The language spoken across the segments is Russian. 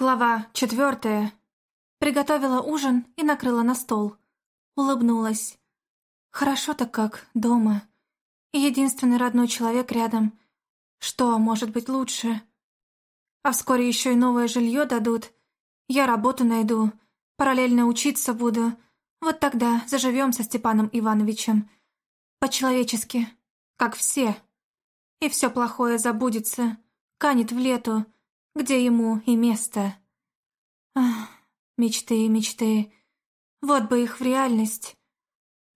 Глава четвертая. Приготовила ужин и накрыла на стол. Улыбнулась. Хорошо-то как, дома. единственный родной человек рядом. Что может быть лучше? А вскоре еще и новое жилье дадут. Я работу найду, параллельно учиться буду. Вот тогда заживем со Степаном Ивановичем. По-человечески, как все. И все плохое забудется, канет в лету, где ему и место. Ах, мечты, мечты. Вот бы их в реальность.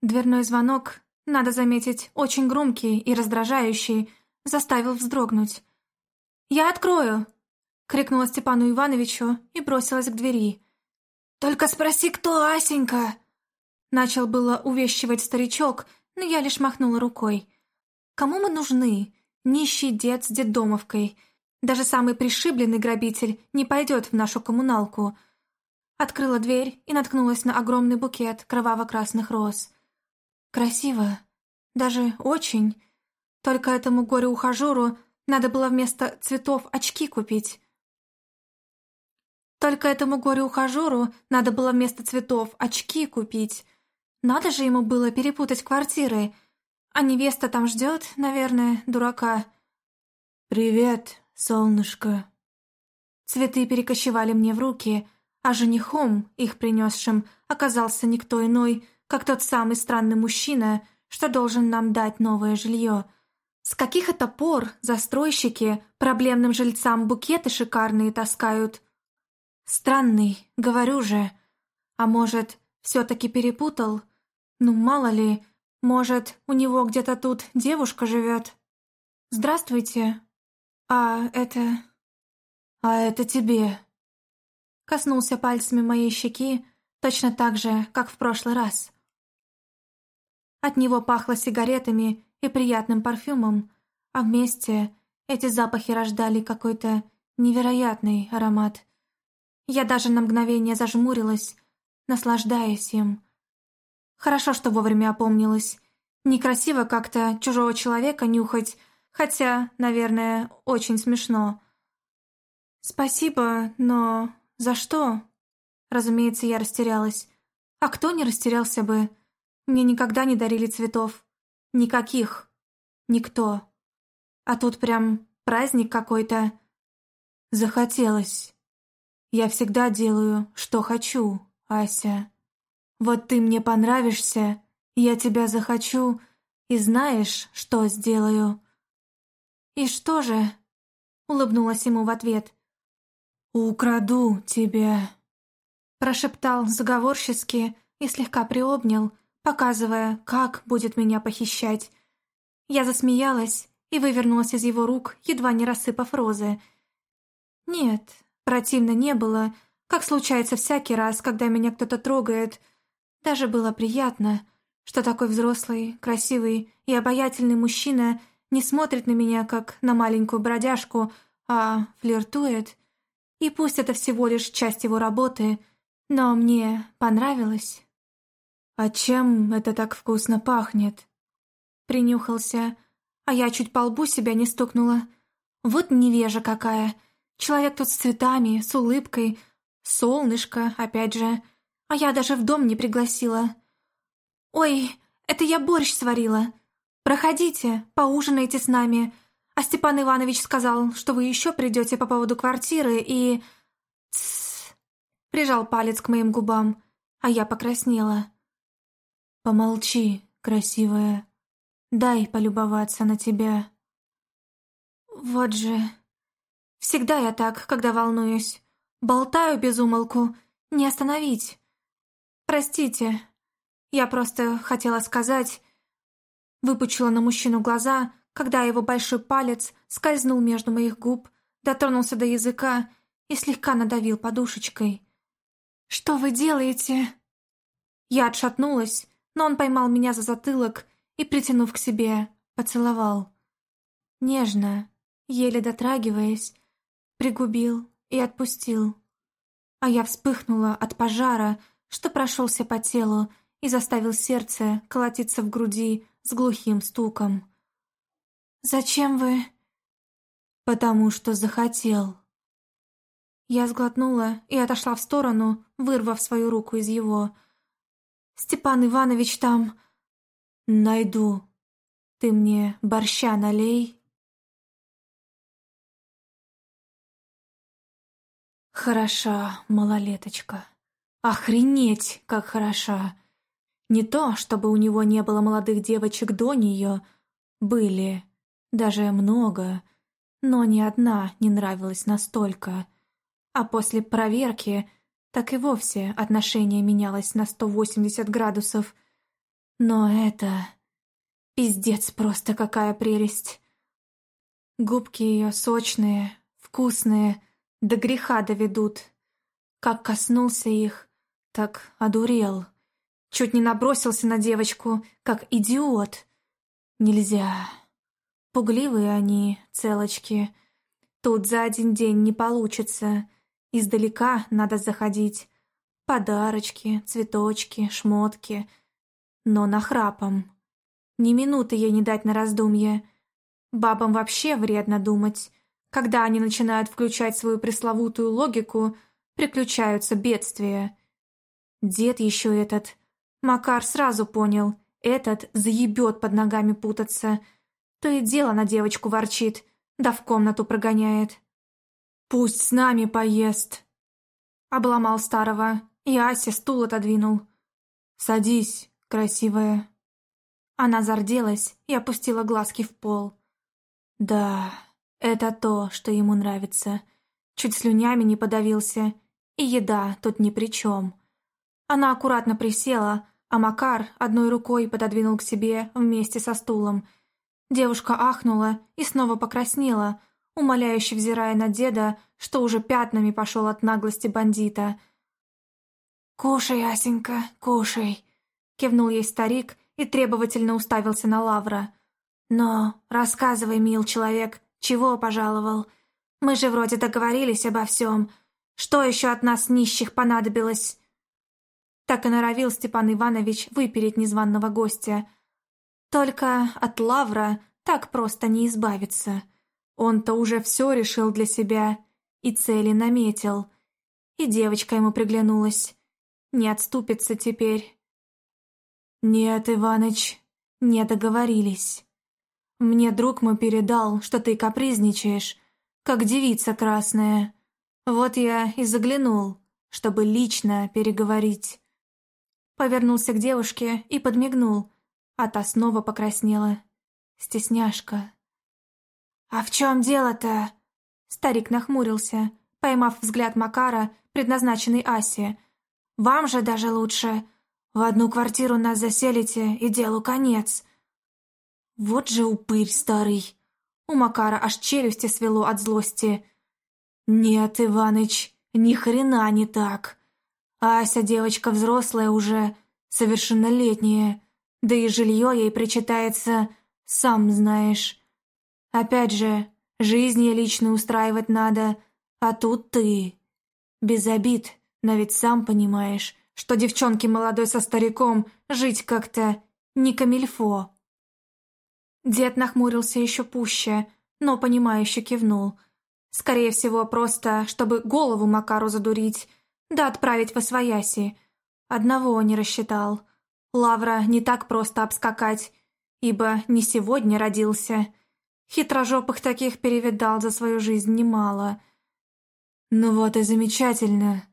Дверной звонок, надо заметить, очень громкий и раздражающий, заставил вздрогнуть. «Я открою!» — крикнула Степану Ивановичу и бросилась к двери. «Только спроси, кто Асенька!» Начал было увещевать старичок, но я лишь махнула рукой. «Кому мы нужны? Нищий дед с детдомовкой — даже самый пришибленный грабитель не пойдет в нашу коммуналку. Открыла дверь и наткнулась на огромный букет кроваво-красных роз. Красиво. Даже очень. Только этому горе-ухажеру надо было вместо цветов очки купить. Только этому горе-ухажеру надо было вместо цветов очки купить. Надо же ему было перепутать квартиры. А невеста там ждет, наверное, дурака. «Привет», солнышко». Цветы перекочевали мне в руки, а женихом, их принесшим, оказался никто иной, как тот самый странный мужчина, что должен нам дать новое жилье. С каких это пор застройщики проблемным жильцам букеты шикарные таскают? Странный, говорю же. А может, все-таки перепутал? Ну, мало ли, может, у него где-то тут девушка живет? «Здравствуйте», «А это...» «А это тебе...» Коснулся пальцами моей щеки, точно так же, как в прошлый раз. От него пахло сигаретами и приятным парфюмом, а вместе эти запахи рождали какой-то невероятный аромат. Я даже на мгновение зажмурилась, наслаждаясь им. Хорошо, что вовремя опомнилась. Некрасиво как-то чужого человека нюхать, Хотя, наверное, очень смешно. «Спасибо, но за что?» Разумеется, я растерялась. А кто не растерялся бы? Мне никогда не дарили цветов. Никаких. Никто. А тут прям праздник какой-то. Захотелось. Я всегда делаю, что хочу, Ася. Вот ты мне понравишься, я тебя захочу, и знаешь, что сделаю. «И что же?» — улыбнулась ему в ответ. «Украду тебя», — прошептал заговорчески и слегка приобнял, показывая, как будет меня похищать. Я засмеялась и вывернулась из его рук, едва не рассыпав розы. Нет, противно не было, как случается всякий раз, когда меня кто-то трогает. Даже было приятно, что такой взрослый, красивый и обаятельный мужчина — не смотрит на меня, как на маленькую бродяжку, а флиртует. И пусть это всего лишь часть его работы, но мне понравилось. «А чем это так вкусно пахнет?» Принюхался, а я чуть по лбу себя не стукнула. Вот невежа какая. Человек тут с цветами, с улыбкой, солнышко, опять же. А я даже в дом не пригласила. «Ой, это я борщ сварила!» «Проходите, поужинайте с нами. А Степан Иванович сказал, что вы еще придете по поводу квартиры и...» «Тссс!» Прижал палец к моим губам, а я покраснела. «Помолчи, красивая. Дай полюбоваться на тебя». «Вот же...» Всегда я так, когда волнуюсь. Болтаю без умолку. Не остановить. Простите. Я просто хотела сказать, Выпучила на мужчину глаза, когда его большой палец скользнул между моих губ, дотронулся до языка и слегка надавил подушечкой. «Что вы делаете?» Я отшатнулась, но он поймал меня за затылок и, притянув к себе, поцеловал. Нежно, еле дотрагиваясь, пригубил и отпустил. А я вспыхнула от пожара, что прошелся по телу и заставил сердце колотиться в груди с глухим стуком. «Зачем вы?» «Потому что захотел». Я сглотнула и отошла в сторону, вырвав свою руку из его. «Степан Иванович там...» «Найду. Ты мне борща налей». Хороша, малолеточка. Охренеть, как хороша. Не то, чтобы у него не было молодых девочек до нее. Были. Даже много. Но ни одна не нравилась настолько. А после проверки так и вовсе отношение менялось на 180 градусов. Но это... Пиздец просто какая прелесть. Губки ее сочные, вкусные, до греха доведут. Как коснулся их, так одурел. Чуть не набросился на девочку, как идиот. Нельзя. Пугливые они, целочки. Тут за один день не получится. Издалека надо заходить. Подарочки, цветочки, шмотки. Но нахрапом. Ни минуты ей не дать на раздумье. Бабам вообще вредно думать. Когда они начинают включать свою пресловутую логику, приключаются бедствия. Дед еще этот Макар сразу понял, этот заебет под ногами путаться. То и дело на девочку ворчит, да в комнату прогоняет. «Пусть с нами поест!» Обломал старого, и Ася стул отодвинул. «Садись, красивая!» Она зарделась и опустила глазки в пол. «Да, это то, что ему нравится. Чуть слюнями не подавился, и еда тут ни при чем». Она аккуратно присела, а Макар одной рукой пододвинул к себе вместе со стулом. Девушка ахнула и снова покраснела, умоляюще взирая на деда, что уже пятнами пошел от наглости бандита. «Кушай, Асенька, кушай», — кивнул ей старик и требовательно уставился на Лавра. «Но рассказывай, мил человек, чего пожаловал? Мы же вроде договорились обо всем. Что еще от нас нищих понадобилось?» Так и норовил Степан Иванович выпереть незваного гостя. Только от Лавра так просто не избавиться. Он-то уже все решил для себя и цели наметил. И девочка ему приглянулась. Не отступится теперь. «Нет, Иваныч, не договорились. Мне друг мой передал, что ты капризничаешь, как девица красная. Вот я и заглянул, чтобы лично переговорить». Повернулся к девушке и подмигнул, а та снова покраснела. Стесняшка. «А в чем дело-то?» Старик нахмурился, поймав взгляд Макара, предназначенный Асе. «Вам же даже лучше. В одну квартиру нас заселите, и делу конец». «Вот же упырь старый!» У Макара аж челюсти свело от злости. «Нет, Иваныч, ни хрена не так. Ася девочка взрослая уже, совершеннолетняя, да и жилье ей причитается, сам знаешь. Опять же, жизнь ей лично устраивать надо, а тут ты. Без обид, но ведь сам понимаешь, что девчонке молодой со стариком жить как-то не камильфо. Дед нахмурился еще пуще, но понимающе кивнул. Скорее всего, просто, чтобы голову Макару задурить, да отправить во свояси. Одного не рассчитал. Лавра не так просто обскакать, ибо не сегодня родился. Хитрожопых таких перевидал за свою жизнь немало. «Ну вот и замечательно!»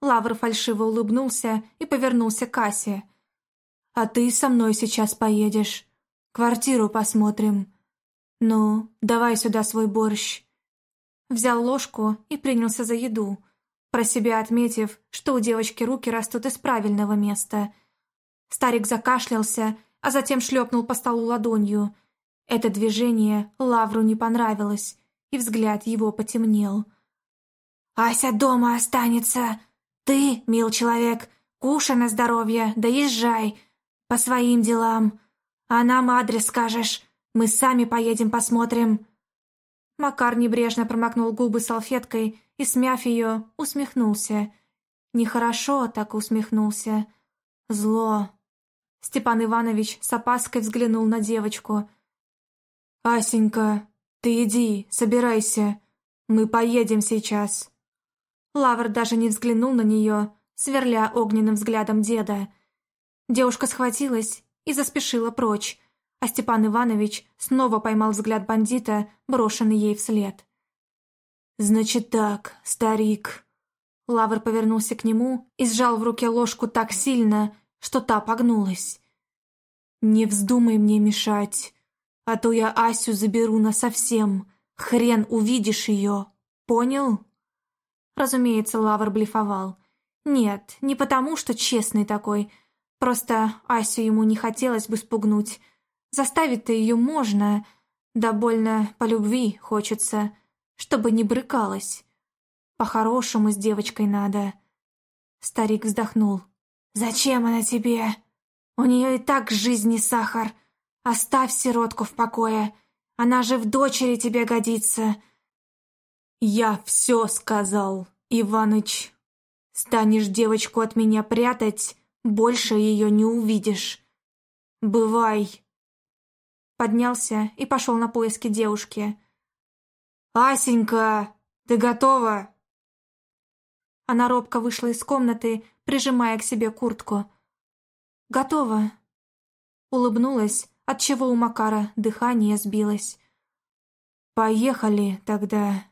Лавр фальшиво улыбнулся и повернулся к Асе. «А ты со мной сейчас поедешь. Квартиру посмотрим. Ну, давай сюда свой борщ». Взял ложку и принялся за еду про себя отметив, что у девочки руки растут из правильного места. Старик закашлялся, а затем шлепнул по столу ладонью. Это движение Лавру не понравилось, и взгляд его потемнел. «Ася дома останется. Ты, мил человек, кушай на здоровье, да езжай. По своим делам. А нам адрес скажешь. Мы сами поедем посмотрим». Макар небрежно промокнул губы салфеткой и, смяв ее, усмехнулся. Нехорошо так усмехнулся. Зло. Степан Иванович с опаской взглянул на девочку. «Асенька, ты иди, собирайся. Мы поедем сейчас». Лавр даже не взглянул на нее, сверля огненным взглядом деда. Девушка схватилась и заспешила прочь, а Степан Иванович снова поймал взгляд бандита, брошенный ей вслед. «Значит так, старик». Лавр повернулся к нему и сжал в руке ложку так сильно, что та погнулась. «Не вздумай мне мешать, а то я Асю заберу насовсем. Хрен увидишь ее, понял?» Разумеется, Лавр блефовал. Нет, не потому, что честный такой. Просто Асю ему не хотелось бы спугнуть. Заставить-то ее можно, да больно по любви хочется, чтобы не брыкалась. По-хорошему с девочкой надо. Старик вздохнул. «Зачем она тебе? У нее и так жизни сахар. Оставь сиротку в покое. Она же в дочери тебе годится». «Я все сказал, Иваныч. Станешь девочку от меня прятать, больше ее не увидишь. Бывай!» Поднялся и пошел на поиски девушки. «Асенька, ты готова?» Она робко вышла из комнаты, прижимая к себе куртку. «Готова». Улыбнулась, отчего у Макара дыхание сбилось. «Поехали тогда».